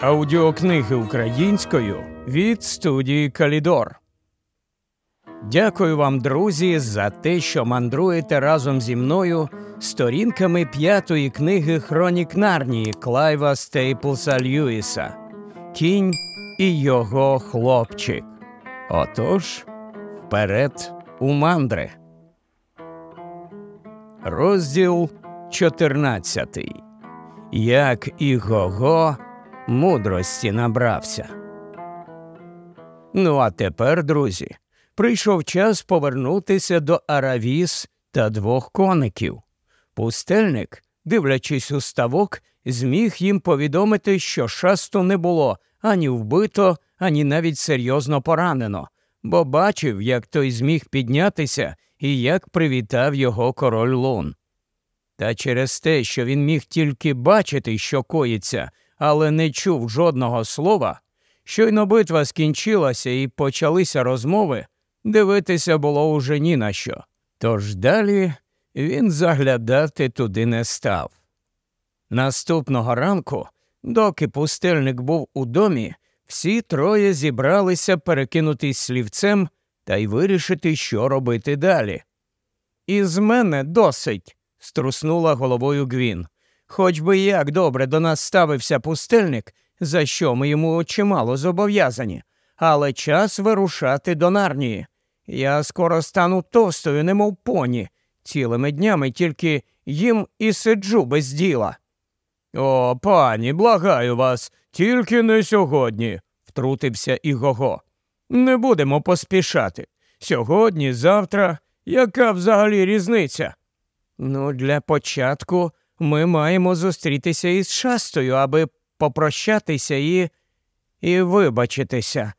Аудіокниги українською від студії Калідор. Дякую вам, друзі, за те, що мандруєте разом зі мною сторінками п'ятої книги Хронік Нарнії Клайва Стейплса Льюіса Кінь і його хлопчик. Отож, вперед у мандри. Розділ 14. Як і Гого мудрості набрався. Ну, а тепер, друзі, прийшов час повернутися до Аравіс та двох коників. Пустельник, дивлячись у ставок, зміг їм повідомити, що шасту не було ані вбито, ані навіть серйозно поранено, бо бачив, як той зміг піднятися і як привітав його король лун. Та через те, що він міг тільки бачити, що коїться, але не чув жодного слова, щойно битва скінчилася і почалися розмови, дивитися було уже ні на що. Тож далі він заглядати туди не став. Наступного ранку, доки пустельник був у домі, всі троє зібралися перекинутись слівцем та й вирішити, що робити далі. Із мене досить, струснула головою Гвін. Хоч би як добре до нас ставився пустельник, за що ми йому чимало зобов'язані, але час вирушати до нарнії. Я скоро стану тостою, немов поні, цілими днями тільки їм і сиджу без діла. О, пані, благаю вас, тільки не сьогодні, втрутився і Гого. Не будемо поспішати. Сьогодні, завтра, яка взагалі різниця? Ну, для початку ми маємо зустрітися із шастою, аби попрощатися і і вибачитися,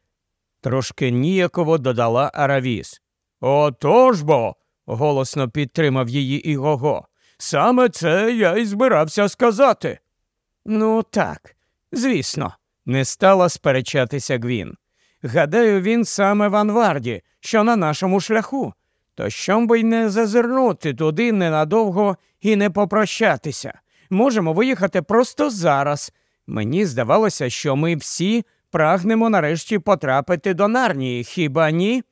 трошки ніяково додала Аравіс. Отож бо. голосно підтримав її Ігого. Саме це я й збирався сказати. Ну, так, звісно, не стала сперечатися Гвін. Гадаю, він саме в Анварді, що на нашому шляху. То що би й не зазирнути туди ненадовго і не попрощатися. Можемо виїхати просто зараз. Мені здавалося, що ми всі прагнемо нарешті потрапити до нарнії, хіба ні?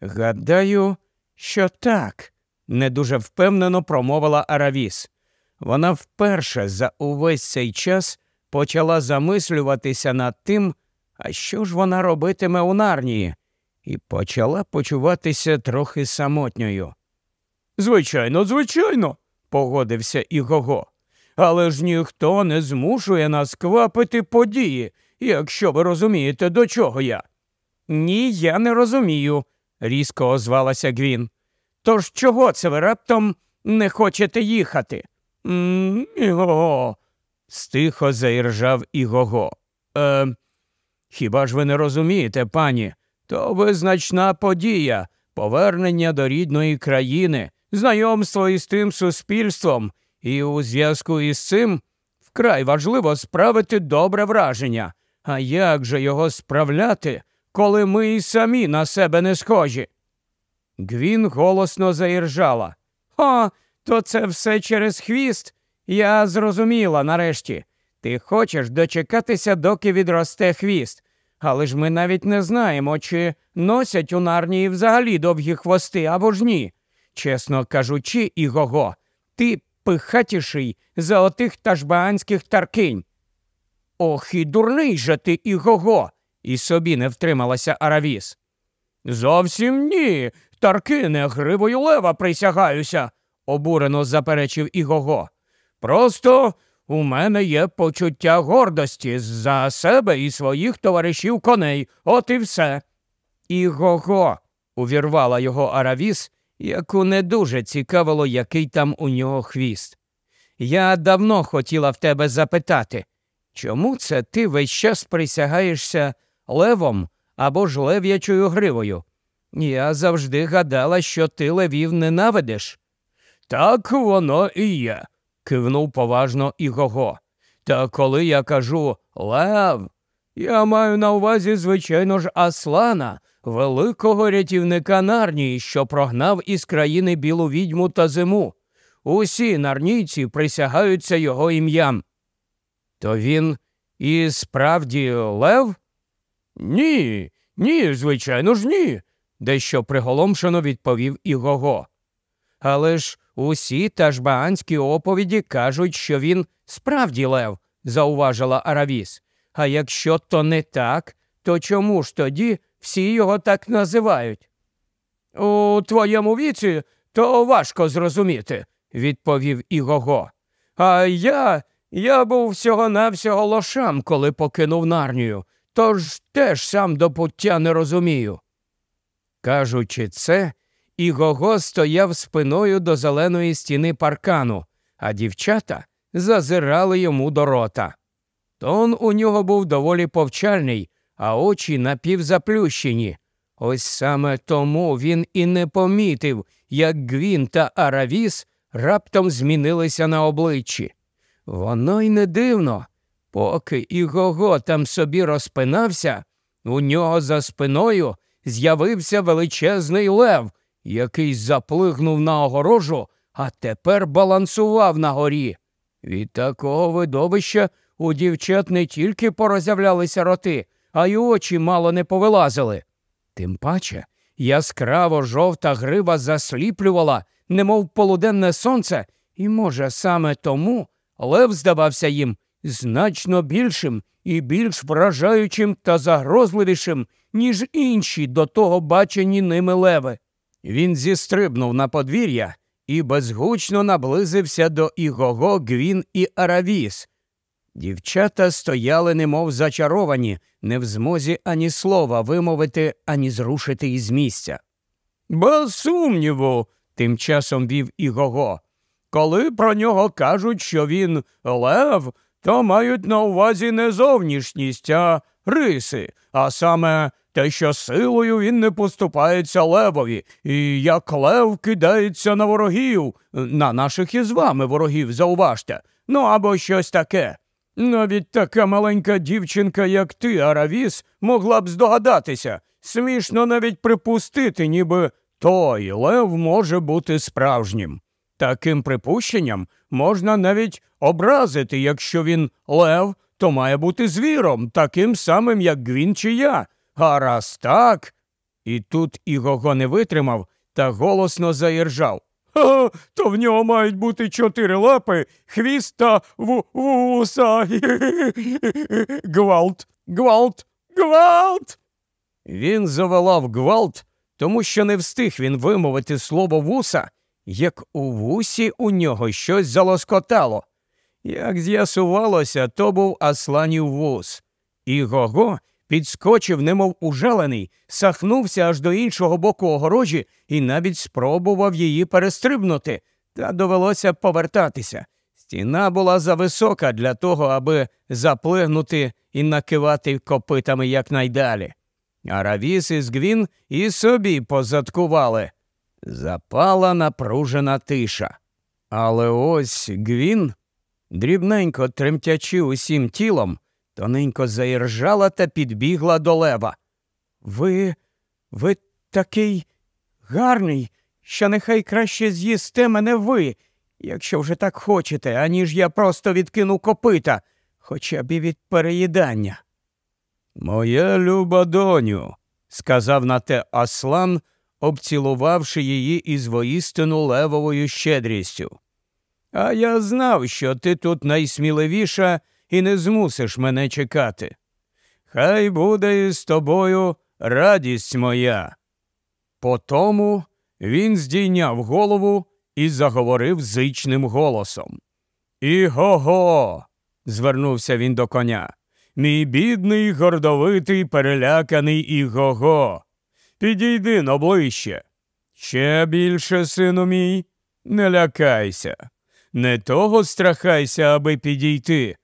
Гадаю, що так, не дуже впевнено промовила Аравіс. Вона вперше за увесь цей час почала замислюватися над тим, а що ж вона робитиме у нарнії, і почала почуватися трохи самотньою. Звичайно, звичайно, погодився Ігого. Але ж ніхто не змушує нас квапити події, якщо ви розумієте, до чого я. Ні, я не розумію, різко озвалася Гвін. Тож чого це ви раптом не хочете їхати? Іго. То визначна подія, повернення до рідної країни, знайомство із тим суспільством, і у зв'язку із цим вкрай важливо справити добре враження. А як же його справляти, коли ми і самі на себе не схожі? Гвін голосно заіржала. О, то це все через хвіст. Я зрозуміла нарешті. Ти хочеш дочекатися, доки відросте хвіст. Але ж ми навіть не знаємо, чи носять у нарнії взагалі довгі хвости або ж ні. Чесно кажучи, Ігого, ти пихатіший за отих тажбаанських таркинь. Ох і дурний же ти, Ігого, і собі не втрималася Аравіс. Зовсім ні. Таркине, гривою лева присягаюся, обурено заперечив Ігого. Просто у мене є почуття гордості за себе і своїх товаришів коней, от і все. Ігого, увірвала його Аравіс, яку не дуже цікавило, який там у нього хвіст. Я давно хотіла в тебе запитати, чому це ти весь час присягаєшся левом або ж лев'ячою гривою? Я завжди гадала, що ти левів ненавидиш. Так воно і є, кивнув поважно Ігого. Та коли я кажу лев, я маю на увазі, звичайно ж, Аслана, великого рятівника нарнії, що прогнав із країни білу відьму та зиму. Усі нарнійці присягаються його ім'ям. То він і справді лев? Ні, ні, звичайно ж, ні, дещо приголомшено відповів Ігого. Але ж усі тажбаанські оповіді кажуть, що він справді лев, зауважила Аравіс. А якщо то не так, то чому ж тоді всі його так називають? У твоєму віці то важко зрозуміти, відповів Ігого. А я я був всього-навсього лошам, коли покинув нарнію, тож теж сам до пуття не розумію. Кажучи це, Ігого стояв спиною до зеленої стіни паркану, а дівчата зазирали йому до рота. Тон у нього був доволі повчальний, а очі напівзаплющені. Ось саме тому він і не помітив, як Гвін та Аравіс раптом змінилися на обличчі. Воно й не дивно. Поки Ігого там собі розпинався, у нього за спиною з'явився величезний лев, який заплигнув на огорожу, а тепер балансував на горі. Від такого видовища у дівчат не тільки порозявлялися роти, а й очі мало не повилазили. Тим паче яскраво жовта грива засліплювала, немов полуденне сонце, і, може, саме тому лев здавався їм значно більшим і більш вражаючим та загрозливішим, ніж інші до того бачені ними леви. Він зістрибнув на подвір'я і безгучно наблизився до Ігого, Гвін і Аравіс. Дівчата стояли, немов зачаровані, не в змозі ані слова вимовити, ані зрушити із місця. Без сумніву, тим часом вів Ігого. Коли про нього кажуть, що він лев, то мають на увазі не зовнішність, а риси, а саме те, що силою він не поступається левові, і як лев кидається на ворогів, на наших із вами ворогів, зауважте, ну або щось таке. Навіть така маленька дівчинка, як ти, Аравіс, могла б здогадатися. Смішно навіть припустити, ніби той лев може бути справжнім. Таким припущенням можна навіть образити, якщо він лев, то має бути звіром, таким самим, як Гвін чи я. А раз так. І тут Ігого не витримав та голосно заіржав. Ха, то в нього мають бути чотири лапи, хвіст та вуса. Гвалт, гвалт, гвалт. Він завелав гвалт, тому що не встиг він вимовити слово вуса, як у вусі у нього щось залоскотало. Як з'ясувалося, то був Асланів вус. І Гого підскочив, немов ужалений, сахнувся аж до іншого боку огорожі і навіть спробував її перестрибнути, та довелося повертатися. Стіна була зависока для того, аби заплигнути і накивати копитами якнайдалі. А Равіс із Гвін і собі позадкували. Запала напружена тиша. Але ось Гвін, дрібненько тремтячи усім тілом, тоненько заіржала та підбігла до лева. Ви, ви такий гарний, що нехай краще з'їсте мене ви, якщо вже так хочете, аніж я просто відкину копита, хоча б і від переїдання. Моя люба доню, сказав на те Аслан, обцілувавши її із воістину левовою щедрістю. А я знав, що ти тут найсміливіша і не змусиш мене чекати. Хай буде із тобою радість моя. Потому він здійняв голову і заговорив зичним голосом. Іго, го звернувся він до коня. Мій бідний, гордовитий, переляканий Іго-го. Підійди но ближче. Ще більше, сину мій, не лякайся. Не того страхайся, аби підійти,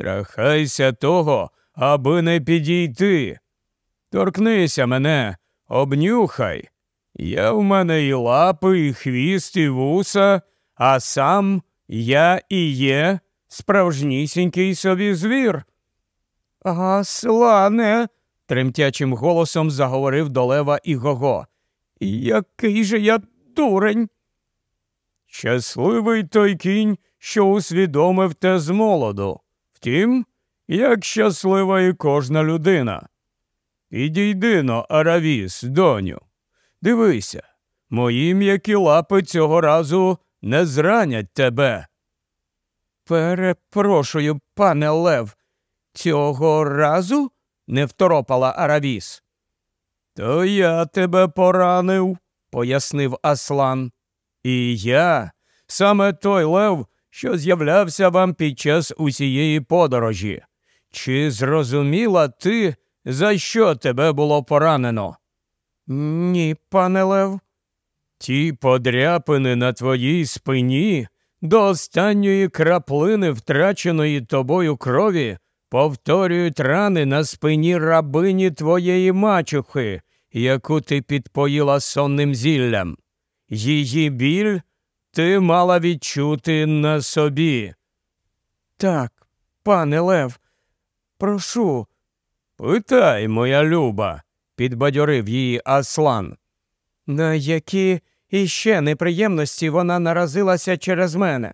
Страхайся того, аби не підійти. Торкнися мене, обнюхай. Я в мене і лапи, і хвіст, і вуса, а сам я і є справжнісінький собі звір. Аслане, тремтячим голосом заговорив до лева і Гого. Який же я дурень. Щасливий той кінь, що усвідомив те з молоду. Втім, як щаслива і кожна людина. Підійди но, Аравіс, доню. Дивися, мої м'які лапи цього разу не зранять тебе. Перепрошую, пане Лев, цього разу? не второпала Аравіс. То я тебе поранив, пояснив Аслан. І я саме той лев, що з'являвся вам під час усієї подорожі. Чи зрозуміла ти, за що тебе було поранено? Ні, пане Лев. Ті подряпини на твоїй спині до останньої краплини втраченої тобою крові повторюють рани на спині рабині твоєї мачухи, яку ти підпоїла сонним зіллям. Її біль ти мала відчути на собі. Так, пане Лев, прошу. Питай, моя люба, підбадьорив її Аслан. На які іще неприємності вона наразилася через мене?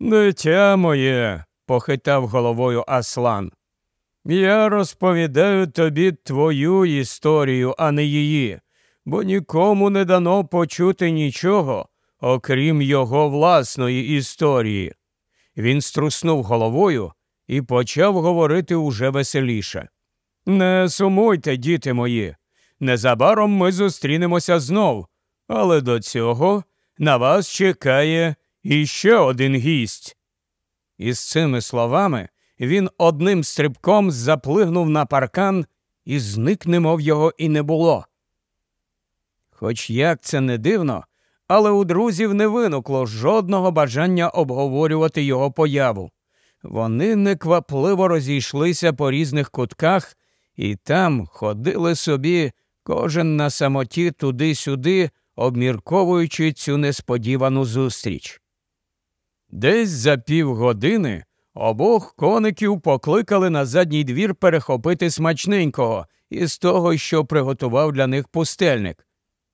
Дитя моє, похитав головою Аслан. Я розповідаю тобі твою історію, а не її, бо нікому не дано почути нічого, окрім його власної історії. Він струснув головою і почав говорити уже веселіше. Не сумуйте, діти мої. Незабаром ми зустрінемося знов, але до цього на вас чекає іще один гість. Із цими словами він одним стрибком заплигнув на паркан і зник, немов його і не було. Хоч як це не дивно, але у друзів не виникло жодного бажання обговорювати його появу. Вони неквапливо розійшлися по різних кутках і там ходили собі кожен на самоті туди-сюди, обмірковуючи цю несподівану зустріч. Десь за півгодини обох коників покликали на задній двір перехопити смачненького із того, що приготував для них пустельник.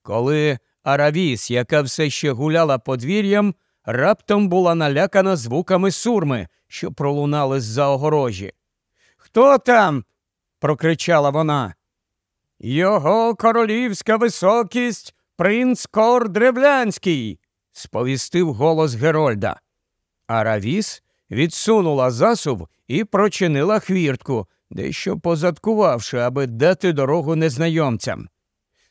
Коли Аравіс, яка все ще гуляла подвір'ям, раптом була налякана звуками сурми, що пролунали з за огорожі. Хто там? прокричала вона. Його королівська високість, принц Кор Древлянський, сповістив голос Герольда. Аравіс відсунула засув і прочинила хвіртку, дещо позадкувавши, аби дати дорогу незнайомцям.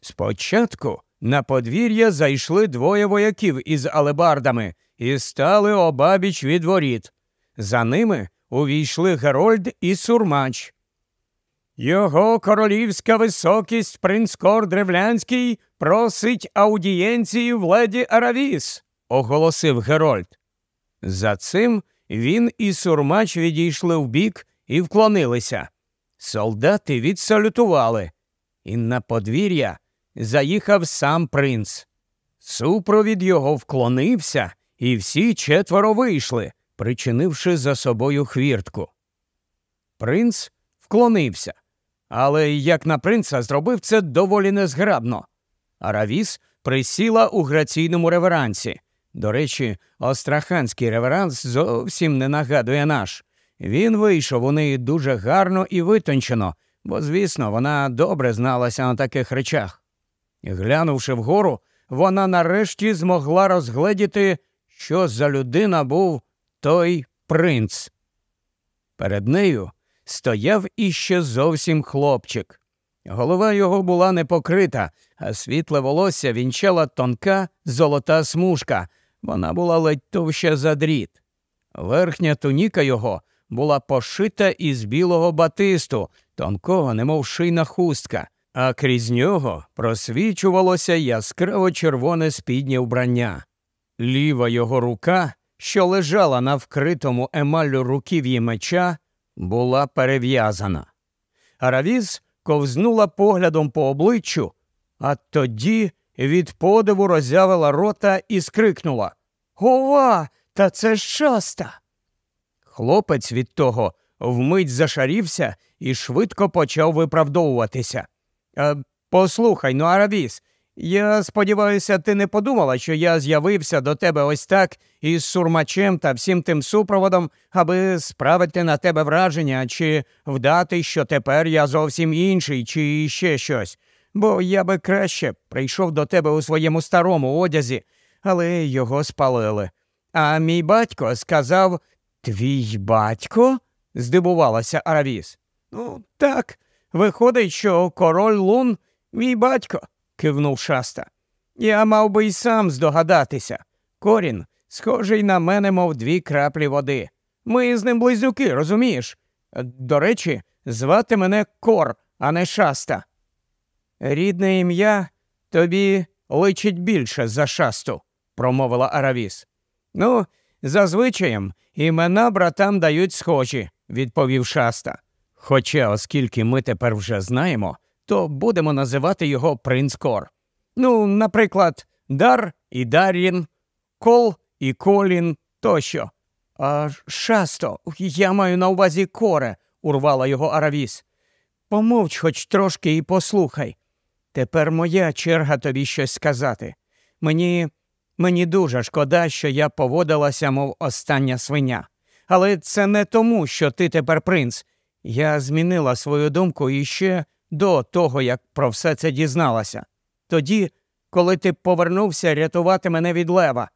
Спочатку на подвір'я зайшли двоє вояків із алебардами і стали обабіч від воріт. За ними увійшли Герольд і Сурмач. Його королівська високість принц Кор Древлянський просить аудієнції в леді Аравіс, оголосив Герольд. За цим він і сурмач відійшли вбік і вклонилися. Солдати відсалютували, і на подвір'я заїхав сам принц. Супровід його вклонився, і всі четверо вийшли, причинивши за собою хвіртку. Принц вклонився, але як на принца зробив це доволі незграбно. Аравіс присіла у граційному реверансі. До речі, остраханський реверанс зовсім не нагадує наш. Він вийшов у неї дуже гарно і витончено, бо, звісно, вона добре зналася на таких речах. Глянувши вгору, вона нарешті змогла розгледіти, що за людина був той принц. Перед нею стояв іще зовсім хлопчик. Голова його була не покрита, а світле волосся вінчала тонка золота смужка. Вона була ледь товща за дріт. Верхня туніка його була пошита із білого батисту, тонкого, немов шийна хустка, а крізь нього просвічувалося яскраво червоне спіднє вбрання. Ліва його рука, що лежала на вкритому емаллю руків'ї меча, була перев'язана. Аравіз ковзнула поглядом по обличчю, а тоді від подиву роззявила рота і скрикнула Ова, та це ж шаста. Хлопець від того вмить зашарівся і швидко почав виправдовуватися. «Е, Послухай, ну, Аравіс, Я сподіваюся, ти не подумала, що я з'явився до тебе ось так із сурмачем та всім тим супроводом, аби справити на тебе враження чи вдати, що тепер я зовсім інший, чи ще щось. Бо я би краще прийшов до тебе у своєму старому одязі, але його спалили. А мій батько сказав Твій батько? здивувалася Аравіс. Ну, так, виходить, що король лун мій батько кивнув шаста. Я мав би й сам здогадатися. Корін, схожий на мене, мов дві краплі води. Ми з ним близнюки, розумієш? До речі, звати мене Кор, а не шаста. Рідне ім'я тобі личить більше за шасту, промовила Аравіс. Ну, за звичаєм, імена братам дають схожі, відповів шаста. Хоча, оскільки ми тепер вже знаємо, то будемо називати його принц Кор. Ну, наприклад, Дар і Дар'їн, Кол і Колін тощо. А шасто, я маю на увазі коре, урвала його Аравіс. Помовч хоч трошки і послухай. Тепер моя черга тобі щось сказати. Мені мені дуже шкода, що я поводилася, мов остання свиня. Але це не тому, що ти тепер принц. Я змінила свою думку іще до того, як про все це дізналася. Тоді, коли ти повернувся рятувати мене від лева.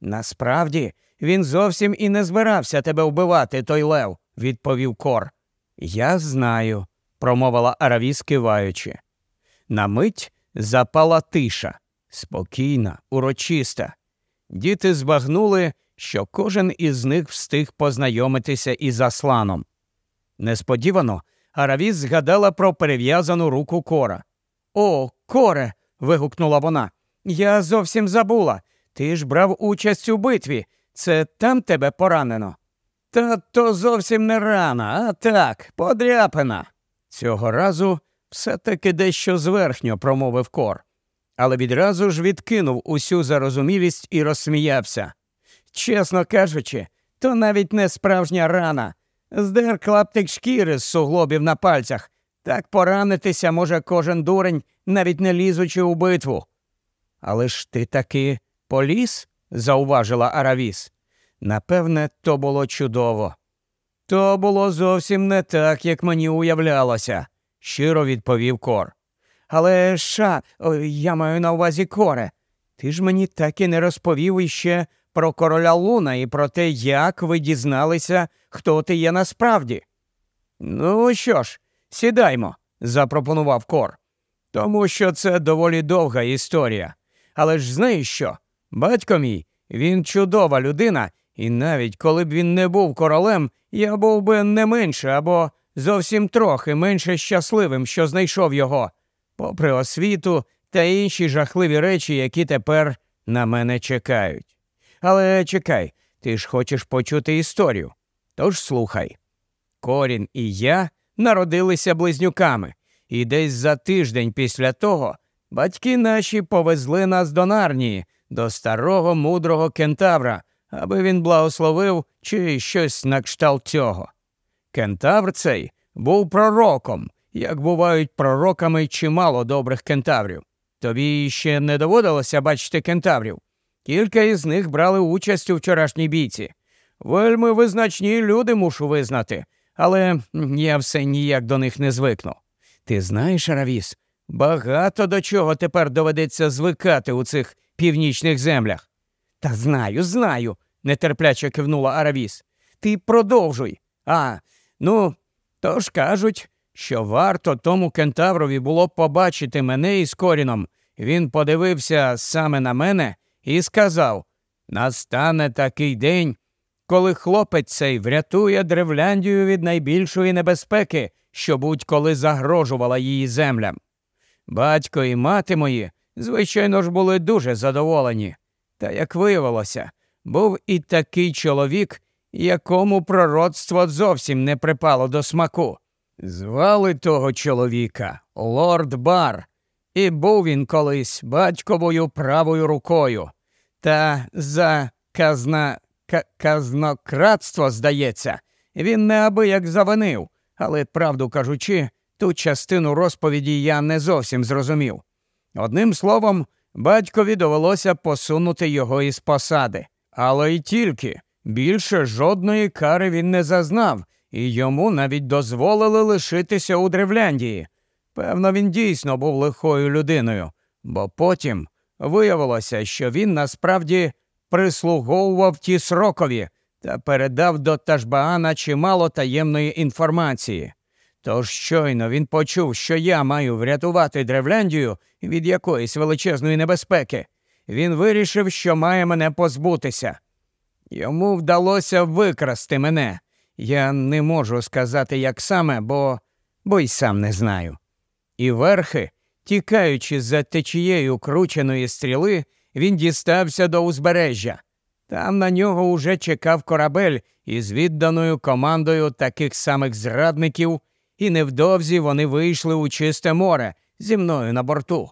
Насправді, він зовсім і не збирався тебе вбивати, той лев, відповів Кор. Я знаю, промовила Аравіс, киваючи. На мить запала тиша, спокійна, урочиста. Діти збагнули, що кожен із них встиг познайомитися із Асланом. Несподівано Аравіс згадала про перев'язану руку кора. О, коре. вигукнула вона. Я зовсім забула. Ти ж брав участь у битві. Це там тебе поранено. Та то зовсім не рана, а так, подряпина. Цього разу все таки дещо зверхньо промовив кор, але відразу ж відкинув усю зарозумілість і розсміявся. Чесно кажучи, то навіть не справжня рана. Здер клаптик шкіри з суглобів на пальцях. Так поранитися може кожен дурень, навіть не лізучи у битву. Але ж ти таки поліз? зауважила Аравіс. Напевне, то було чудово. То було зовсім не так, як мені уявлялося, щиро відповів Кор. Але ша, я маю на увазі коре. Ти ж мені так і не розповів іще про короля Луна і про те, як ви дізналися, хто ти є насправді. Ну що ж, сідаймо, запропонував Кор. Тому що це доволі довга історія. Але ж знаєш що? Батько мій, він чудова людина, і навіть коли б він не був королем, я був би не менше або зовсім трохи менше щасливим, що знайшов його, попри освіту та інші жахливі речі, які тепер на мене чекають. Але чекай, ти ж хочеш почути історію. Тож слухай. Корін і я народилися близнюками, і десь за тиждень після того батьки наші повезли нас до Нарнії, до старого мудрого кентавра, аби він благословив чи щось на кшталт цього. Кентавр цей був пророком, як бувають пророками чимало добрих кентаврів. Тобі ще не доводилося бачити кентаврів. Кілька із них брали участь у вчорашній бійці. Вельми визначні люди мушу визнати, але я все ніяк до них не звикну. Ти знаєш, Равіс, багато до чого тепер доведеться звикати у цих північних землях. Та знаю, знаю, нетерпляче кивнула Аравіс. Ти продовжуй. А, ну, то ж кажуть, що варто тому кентаврові було побачити мене із коріном. Він подивився саме на мене і сказав Настане такий день, коли хлопець цей врятує Древляндію від найбільшої небезпеки, що будь-коли загрожувала її землям. Батько і мати мої, звичайно ж, були дуже задоволені. Та, як виявилося, був і такий чоловік, якому пророцтво зовсім не припало до смаку. Звали того чоловіка Лорд Бар, і був він колись батьковою правою рукою. Та за казна казнократство, здається, він неабияк завинив, але, правду кажучи, ту частину розповіді я не зовсім зрозумів. Одним словом, батькові довелося посунути його із посади. Але й тільки більше жодної кари він не зазнав, і йому навіть дозволили лишитися у Древляндії. Певно, він дійсно був лихою людиною, бо потім виявилося, що він насправді прислуговував ті срокові та передав до Ташбаана чимало таємної інформації. Тож щойно він почув, що я маю врятувати Древляндію від якоїсь величезної небезпеки. Він вирішив, що має мене позбутися. Йому вдалося викрасти мене. Я не можу сказати, як саме, бо бо й сам не знаю. І верхи, тікаючи за течією крученої стріли, він дістався до узбережжя. Там на нього уже чекав корабель із відданою командою таких самих зрадників, і невдовзі вони вийшли у чисте море зі мною на борту.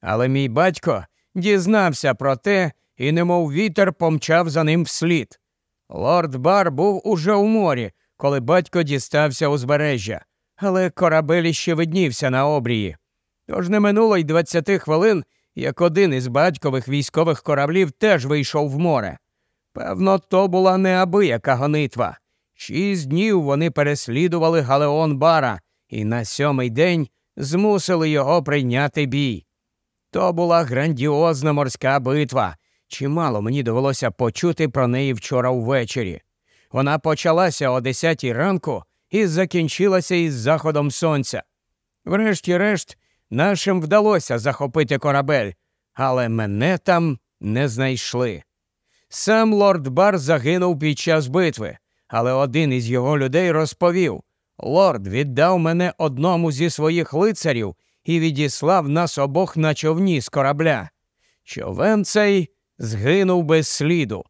Але мій батько дізнався про те і, немов вітер, помчав за ним вслід. Лорд Бар був уже у морі, коли батько дістався узбережжя, але корабель іще виднівся на обрії. Тож не минуло й двадцяти хвилин, як один із батькових військових кораблів теж вийшов в море. Певно, то була неабияка гонитва. Шість днів вони переслідували Галеон Бара і на сьомий день змусили його прийняти бій. То була грандіозна морська битва. Чимало мені довелося почути про неї вчора ввечері. Вона почалася о десятій ранку і закінчилася із заходом сонця. Врешті-решт, нашим вдалося захопити корабель, але мене там не знайшли. Сам лорд Бар загинув під час битви, але один із його людей розповів Лорд віддав мене одному зі своїх лицарів і відіслав нас обох на човні з корабля. Човен цей згинув без сліду.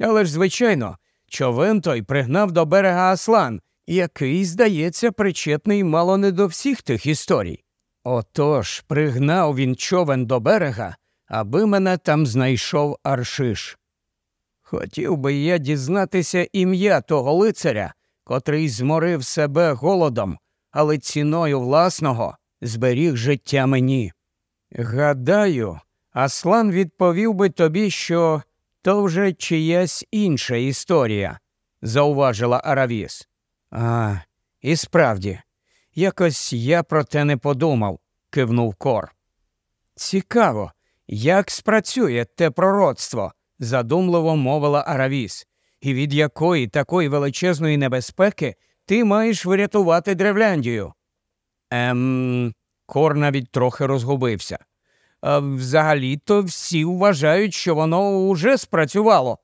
Але ж, звичайно, човен той пригнав до берега Аслан, який, здається, причетний мало не до всіх тих історій. Отож пригнав він човен до берега, аби мене там знайшов Аршиш. Хотів би я дізнатися ім'я того лицаря, котрий зморив себе голодом, але ціною власного зберіг життя мені. Гадаю, Аслан відповів би тобі, що то вже чиясь інша історія, зауважила Аравіс. А, і справді, якось я про те не подумав, кивнув Кор. Цікаво, як спрацює те пророцтво, задумливо мовила Аравіс, і від якої такої величезної небезпеки ти маєш врятувати Древляндію? Ем, Кор навіть трохи розгубився. Взагалі-то всі вважають, що воно уже спрацювало.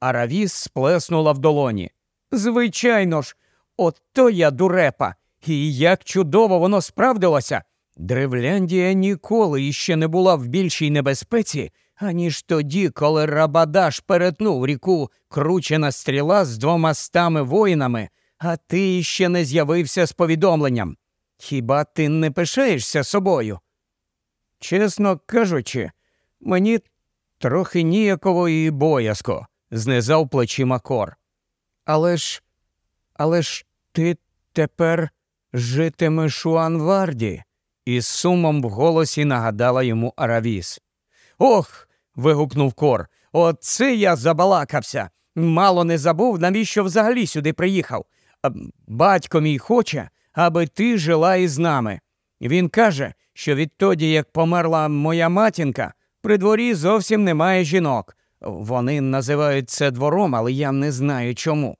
Аравіс сплеснула в долоні. Звичайно ж, ото я дурепа, і як чудово воно справдилося. Древляндія ніколи іще не була в більшій небезпеці, аніж тоді, коли Рабадаш перетнув ріку кручена стріла з двома стами воїнами, а ти іще не з'явився з повідомленням. Хіба ти не пишаєшся собою? Чесно кажучи, мені трохи ніяково і боязко, знизав плечима кор. Але ж, але ж ти тепер житимеш у Анварді, із сумом в голосі нагадала йому Аравіс. Ох. вигукнув кор. Оце я забалакався. Мало не забув, навіщо взагалі сюди приїхав. Батько мій хоче, аби ти жила із нами. Він каже, що відтоді, як померла моя матінка, при дворі зовсім немає жінок. Вони називають це двором, але я не знаю чому.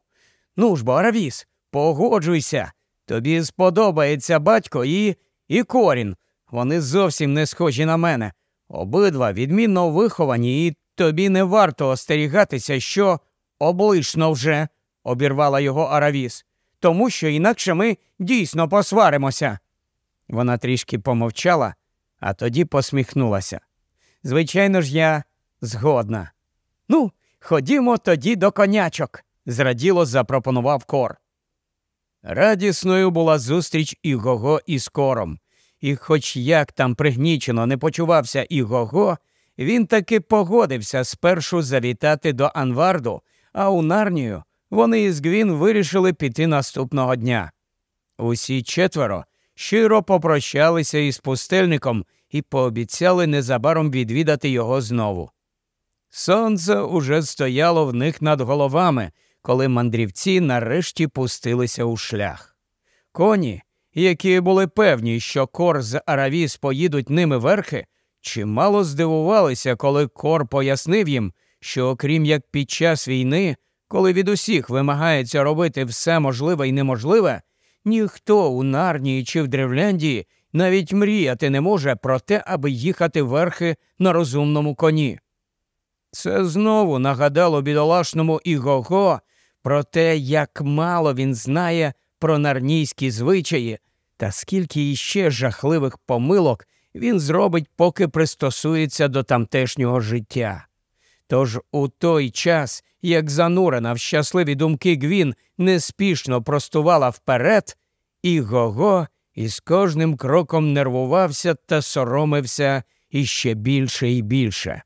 Ну ж бо, Аравіс, погоджуйся. Тобі сподобається батько і і корін. Вони зовсім не схожі на мене. Обидва відмінно виховані, і тобі не варто остерігатися, що облишно вже, обірвала його Аравіс, тому що інакше ми дійсно посваримося. Вона трішки помовчала, а тоді посміхнулася. Звичайно ж, я згодна. Ну, ходімо тоді до конячок, зраділо запропонував кор. Радісною була зустріч Ігого із кором, і, хоч як там пригнічено не почувався Ігого, він таки погодився спершу завітати до Анварду, а у Нарнію вони із Гвін вирішили піти наступного дня. Усі четверо щиро попрощалися із пустельником і пообіцяли незабаром відвідати його знову. Сонце уже стояло в них над головами, коли мандрівці нарешті пустилися у шлях. Коні, які були певні, що кор з Аравіс поїдуть ними верхи, чимало здивувалися, коли кор пояснив їм, що окрім як під час війни, коли від усіх вимагається робити все можливе і неможливе, ніхто у Нарнії чи в Древляндії навіть мріяти не може про те, аби їхати верхи на розумному коні. Це знову нагадало бідолашному Ігого про те, як мало він знає про нарнійські звичаї та скільки іще жахливих помилок він зробить, поки пристосується до тамтешнього життя. Тож у той час, як занурена в щасливі думки Гвін неспішно простувала вперед, і Гого із кожним кроком нервувався та соромився іще більше і більше.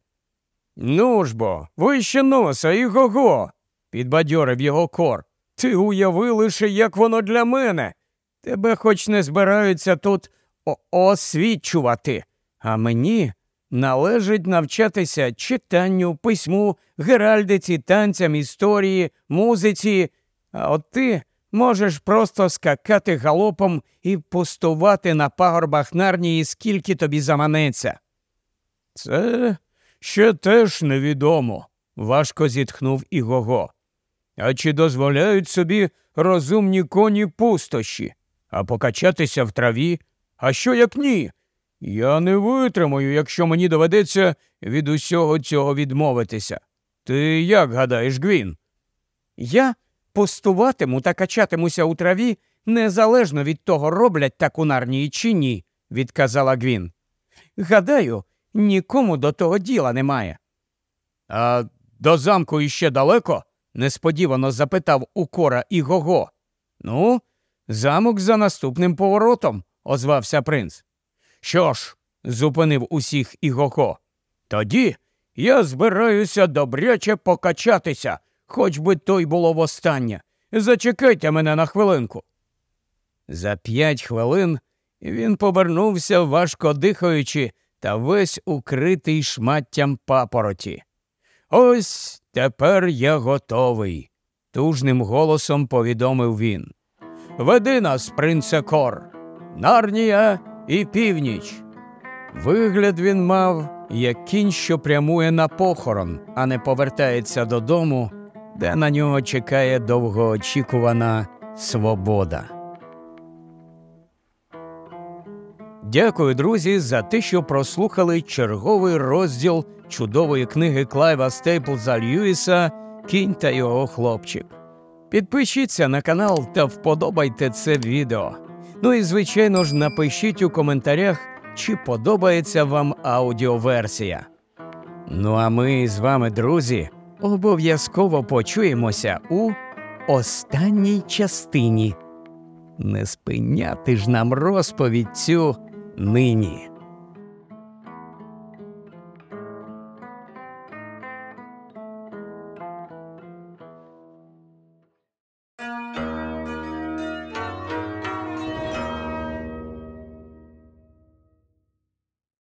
Ну ж бо, вище носа і го-го, підбадьорив його кор. Ти уяви лише, як воно для мене. Тебе хоч не збираються тут освічувати, а мені належить навчатися читанню, письму, геральдиці, танцям, історії, музиці, а от ти можеш просто скакати галопом і пустувати на пагорбах нарнії, скільки тобі заманеться. Це ще теж невідомо, важко зітхнув Ігого. А чи дозволяють собі розумні коні пустощі, а покачатися в траві? А що як ні? Я не витримаю, якщо мені доведеться від усього цього відмовитися. Ти як гадаєш, Гвін? Я пустуватиму та качатимуся у траві незалежно від того, роблять так у нарнії чи ні, відказала Гвін. Гадаю, нікому до того діла немає. А до замку іще далеко? Несподівано запитав у кора і Гого. Ну, замок за наступним поворотом, озвався принц. Що ж, зупинив усіх і Гого. Тоді я збираюся добряче покачатися, хоч би то було востаннє. Зачекайте мене на хвилинку. За п'ять хвилин він повернувся, важко дихаючи, та весь укритий шматтям папороті. Ось тепер я готовий, тужним голосом повідомив він. Веди нас, принце Кор, Нарнія і північ. Вигляд він мав, як кінь, що прямує на похорон, а не повертається додому, де на нього чекає довгоочікувана свобода. Дякую, друзі, за те, що прослухали черговий розділ чудової книги Клайва Стейплза Льюіса Кінь та його хлопчик. Підпишіться на канал та вподобайте це відео. Ну і, звичайно ж, напишіть у коментарях, чи подобається вам аудіоверсія. Ну а ми з вами, друзі, обов'язково почуємося у останній частині. Не спиняти ж нам розповідь цю нині.